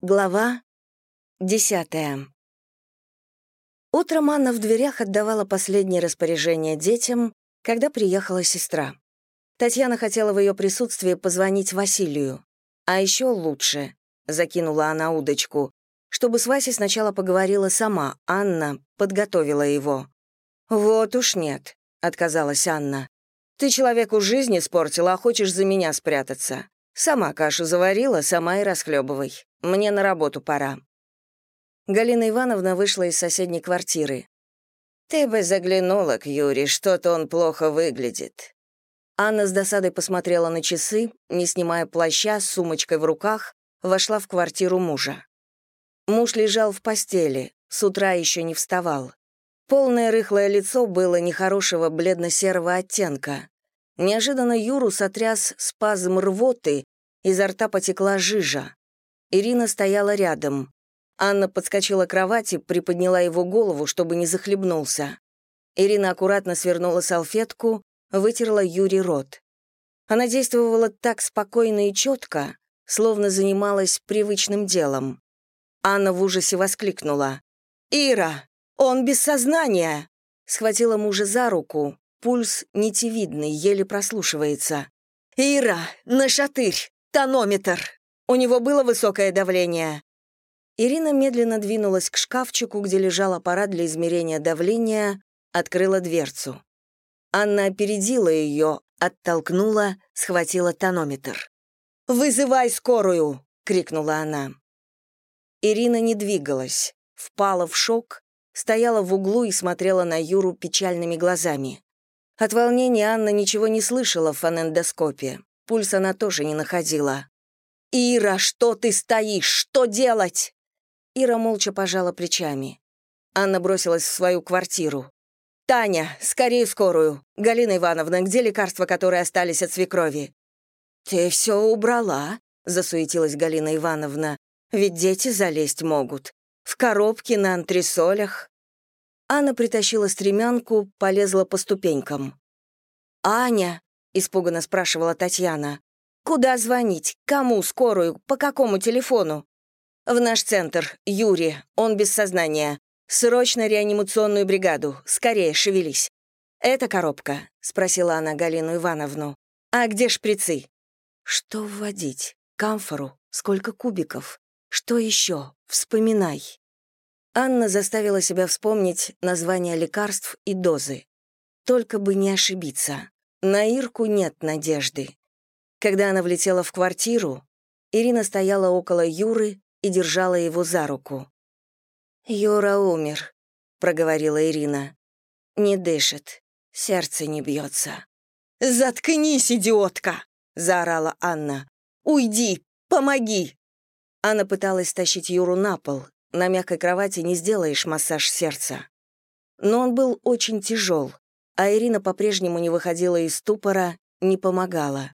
Глава десятая. Утром Анна в дверях отдавала последнее распоряжение детям, когда приехала сестра. Татьяна хотела в ее присутствии позвонить Василию. А еще лучше, закинула она удочку, чтобы с Васей сначала поговорила сама, Анна подготовила его. «Вот уж нет», — отказалась Анна. «Ты человеку жизни испортила, а хочешь за меня спрятаться. Сама кашу заварила, сама и расхлебывай. Мне на работу пора». Галина Ивановна вышла из соседней квартиры. «Ты бы заглянула к Юре, что-то он плохо выглядит». Анна с досадой посмотрела на часы, не снимая плаща, с сумочкой в руках, вошла в квартиру мужа. Муж лежал в постели, с утра еще не вставал. Полное рыхлое лицо было нехорошего бледно-серого оттенка. Неожиданно Юру сотряс спазм рвоты, изо рта потекла жижа. Ирина стояла рядом. Анна подскочила к кровати, приподняла его голову, чтобы не захлебнулся. Ирина аккуратно свернула салфетку, вытерла Юре рот. Она действовала так спокойно и четко, словно занималась привычным делом. Анна в ужасе воскликнула. «Ира, он без сознания!» Схватила мужа за руку, Пульс нитевидный, еле прослушивается. «Ира, на шатырь! Тонометр! У него было высокое давление!» Ирина медленно двинулась к шкафчику, где лежал аппарат для измерения давления, открыла дверцу. Анна опередила ее, оттолкнула, схватила тонометр. «Вызывай скорую!» — крикнула она. Ирина не двигалась, впала в шок, стояла в углу и смотрела на Юру печальными глазами. От волнения Анна ничего не слышала в фонендоскопе. Пульс она тоже не находила. «Ира, что ты стоишь? Что делать?» Ира молча пожала плечами. Анна бросилась в свою квартиру. «Таня, скорее скорую! Галина Ивановна, где лекарства, которые остались от свекрови?» «Ты все убрала?» — засуетилась Галина Ивановна. «Ведь дети залезть могут. В коробке на антресолях». Анна притащила стремянку, полезла по ступенькам. «Аня», — испуганно спрашивала Татьяна, «куда звонить? Кому скорую? По какому телефону?» «В наш центр. Юрий. Он без сознания. Срочно реанимационную бригаду. Скорее, шевелись». «Это коробка?» — спросила она Галину Ивановну. «А где шприцы?» «Что вводить? Камфору? Сколько кубиков? Что еще? Вспоминай». Анна заставила себя вспомнить названия лекарств и дозы. Только бы не ошибиться. На Ирку нет надежды. Когда она влетела в квартиру, Ирина стояла около Юры и держала его за руку. «Юра умер», — проговорила Ирина. «Не дышит, сердце не бьется». «Заткнись, идиотка!» — заорала Анна. «Уйди! Помоги!» Анна пыталась тащить Юру на пол, на мягкой кровати не сделаешь массаж сердца. Но он был очень тяжел, а Ирина по-прежнему не выходила из ступора, не помогала.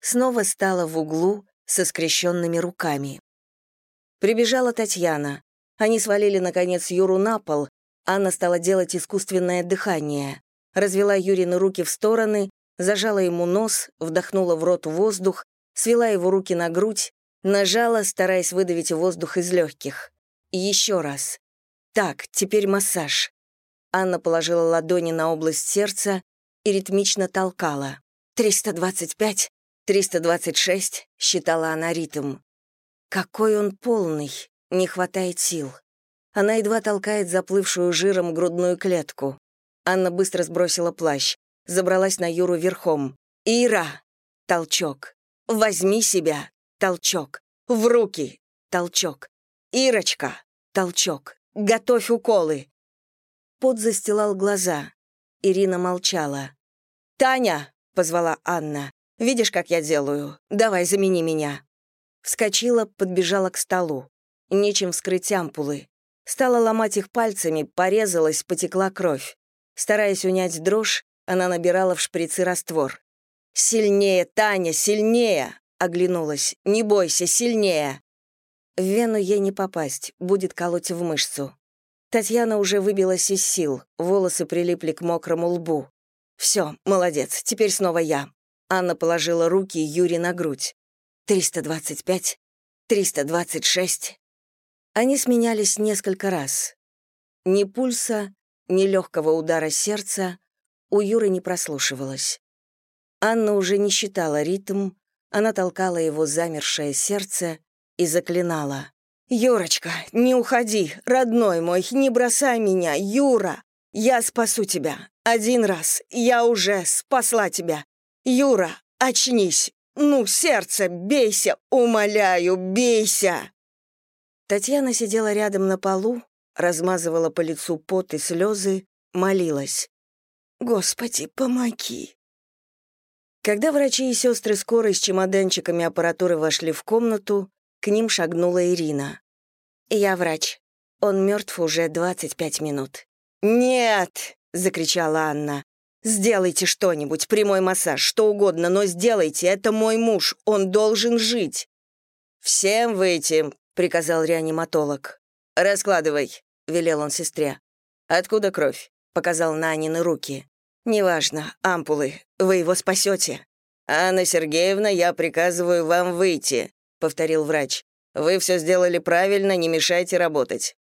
Снова стала в углу со скрещенными руками. Прибежала Татьяна. Они свалили, наконец, Юру на пол. Анна стала делать искусственное дыхание. Развела Юрины руки в стороны, зажала ему нос, вдохнула в рот воздух, свела его руки на грудь, нажала, стараясь выдавить воздух из легких. Еще раз. Так, теперь массаж. Анна положила ладони на область сердца и ритмично толкала. «325, 326», — считала она ритм. Какой он полный, не хватает сил. Она едва толкает заплывшую жиром грудную клетку. Анна быстро сбросила плащ, забралась на Юру верхом. «Ира!» — толчок. «Возьми себя!» — толчок. «В руки!» — толчок. «Ирочка!» — толчок. «Готовь уколы!» Пот застилал глаза. Ирина молчала. «Таня!» — позвала Анна. «Видишь, как я делаю? Давай, замени меня». Вскочила, подбежала к столу. Нечем вскрыть ампулы. Стала ломать их пальцами, порезалась, потекла кровь. Стараясь унять дрожь, она набирала в шприцы раствор. «Сильнее, Таня, сильнее!» — оглянулась. «Не бойся, сильнее!» В вену ей не попасть, будет колоть в мышцу. Татьяна уже выбилась из сил, волосы прилипли к мокрому лбу. «Все, молодец, теперь снова я». Анна положила руки Юре на грудь. «325, 326. Они сменялись несколько раз. Ни пульса, ни легкого удара сердца у Юры не прослушивалось. Анна уже не считала ритм, она толкала его замершее сердце и заклинала. «Юрочка, не уходи, родной мой, не бросай меня, Юра! Я спасу тебя. Один раз, я уже спасла тебя. Юра, очнись! Ну, сердце, бейся, умоляю, бейся!» Татьяна сидела рядом на полу, размазывала по лицу пот и слезы, молилась. «Господи, помоги!» Когда врачи и сестры скорой с чемоданчиками аппаратуры вошли в комнату, к ним шагнула Ирина. «Я врач. Он мертв уже 25 минут». «Нет!» — закричала Анна. «Сделайте что-нибудь, прямой массаж, что угодно, но сделайте, это мой муж, он должен жить». «Всем выйти», — приказал реаниматолог. «Раскладывай», — велел он сестре. «Откуда кровь?» — показал на Анины руки. «Неважно, ампулы, вы его спасете». «Анна Сергеевна, я приказываю вам выйти», — повторил врач. «Вы все сделали правильно, не мешайте работать».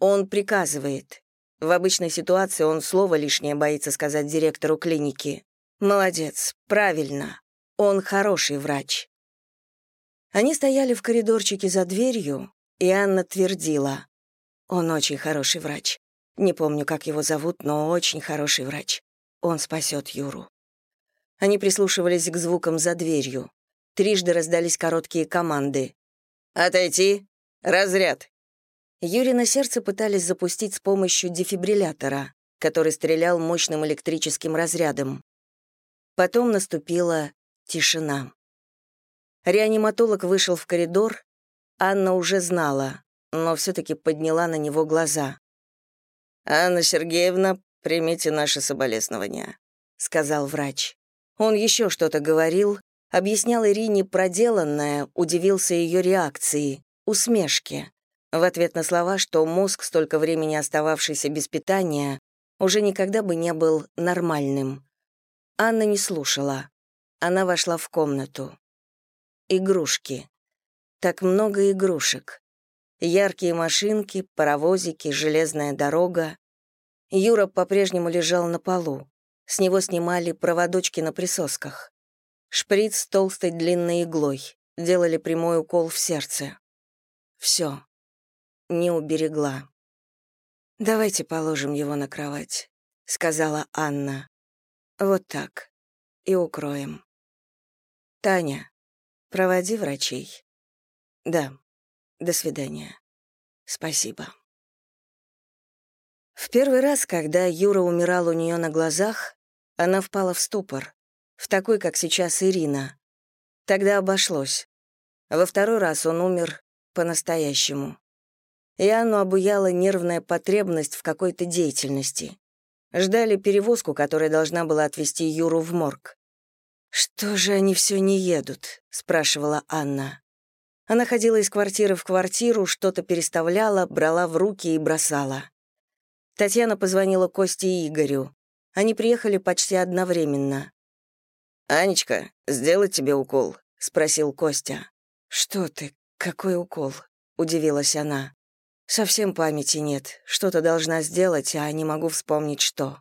Он приказывает. В обычной ситуации он слово лишнее боится сказать директору клиники. «Молодец, правильно. Он хороший врач». Они стояли в коридорчике за дверью, и Анна твердила. «Он очень хороший врач. Не помню, как его зовут, но очень хороший врач. Он спасет Юру. Они прислушивались к звукам за дверью. Трижды раздались короткие команды. «Отойти! Разряд!» Юре на сердце пытались запустить с помощью дефибриллятора, который стрелял мощным электрическим разрядом. Потом наступила тишина. Реаниматолог вышел в коридор. Анна уже знала, но все-таки подняла на него глаза. «Анна Сергеевна, «Примите наши соболезнования», — сказал врач. Он еще что-то говорил, объяснял Ирине проделанное, удивился ее реакции, усмешке. В ответ на слова, что мозг, столько времени остававшийся без питания, уже никогда бы не был нормальным. Анна не слушала. Она вошла в комнату. Игрушки. Так много игрушек. Яркие машинки, паровозики, железная дорога. Юра по-прежнему лежал на полу. С него снимали проводочки на присосках. Шприц с толстой длинной иглой. Делали прямой укол в сердце. Все. Не уберегла. «Давайте положим его на кровать», — сказала Анна. «Вот так. И укроем. Таня, проводи врачей». «Да. До свидания. Спасибо». В первый раз, когда Юра умирал у нее на глазах, она впала в ступор, в такой, как сейчас Ирина. Тогда обошлось. Во второй раз он умер по-настоящему. И Анну обуяла нервная потребность в какой-то деятельности. Ждали перевозку, которая должна была отвезти Юру в морг. «Что же они все не едут?» — спрашивала Анна. Она ходила из квартиры в квартиру, что-то переставляла, брала в руки и бросала. Татьяна позвонила Косте и Игорю. Они приехали почти одновременно. «Анечка, сделать тебе укол?» — спросил Костя. «Что ты? Какой укол?» — удивилась она. «Совсем памяти нет. Что-то должна сделать, а не могу вспомнить, что».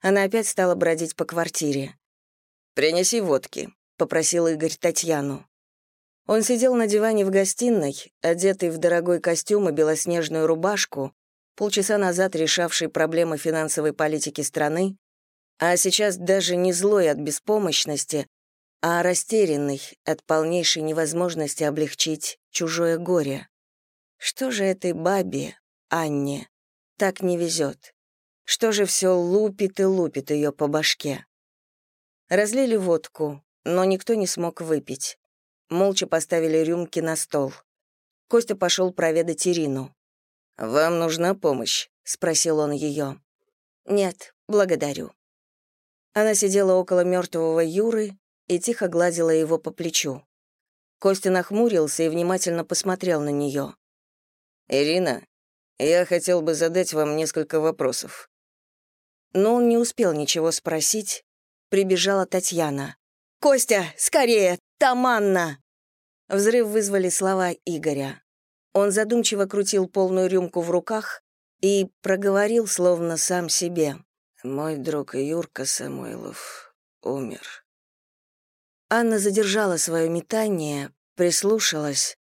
Она опять стала бродить по квартире. «Принеси водки», — попросил Игорь Татьяну. Он сидел на диване в гостиной, одетый в дорогой костюм и белоснежную рубашку, полчаса назад решавший проблемы финансовой политики страны, а сейчас даже не злой от беспомощности, а растерянный от полнейшей невозможности облегчить чужое горе. Что же этой бабе, Анне, так не везет? Что же все лупит и лупит ее по башке? Разлили водку, но никто не смог выпить. Молча поставили рюмки на стол. Костя пошел проведать Ирину. «Вам нужна помощь?» — спросил он ее. «Нет, благодарю». Она сидела около мертвого Юры и тихо гладила его по плечу. Костя нахмурился и внимательно посмотрел на нее. «Ирина, я хотел бы задать вам несколько вопросов». Но он не успел ничего спросить. Прибежала Татьяна. «Костя, скорее! Там Анна!» Взрыв вызвали слова Игоря. Он задумчиво крутил полную рюмку в руках и проговорил, словно сам себе. «Мой друг Юрка Самойлов умер». Анна задержала свое метание, прислушалась,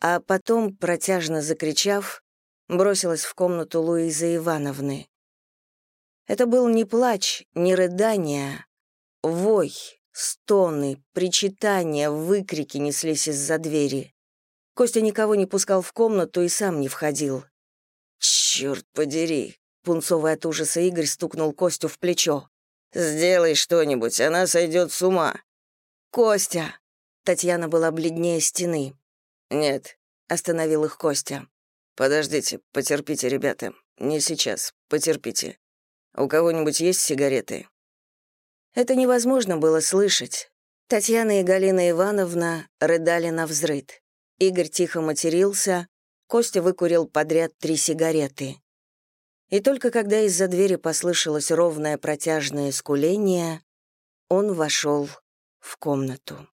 а потом, протяжно закричав, бросилась в комнату Луизы Ивановны. Это был не плач, не рыдание, вой, стоны, причитания, выкрики неслись из-за двери. Костя никого не пускал в комнату и сам не входил. «Черт подери!» — пунцовый от ужаса Игорь стукнул Костю в плечо. «Сделай что-нибудь, она сойдет с ума». «Костя!» — Татьяна была бледнее стены. «Нет», — остановил их Костя. «Подождите, потерпите, ребята. Не сейчас, потерпите. У кого-нибудь есть сигареты?» Это невозможно было слышать. Татьяна и Галина Ивановна рыдали на взрыд. Игорь тихо матерился, Костя выкурил подряд три сигареты. И только когда из-за двери послышалось ровное протяжное скуление, он вошел в комнату.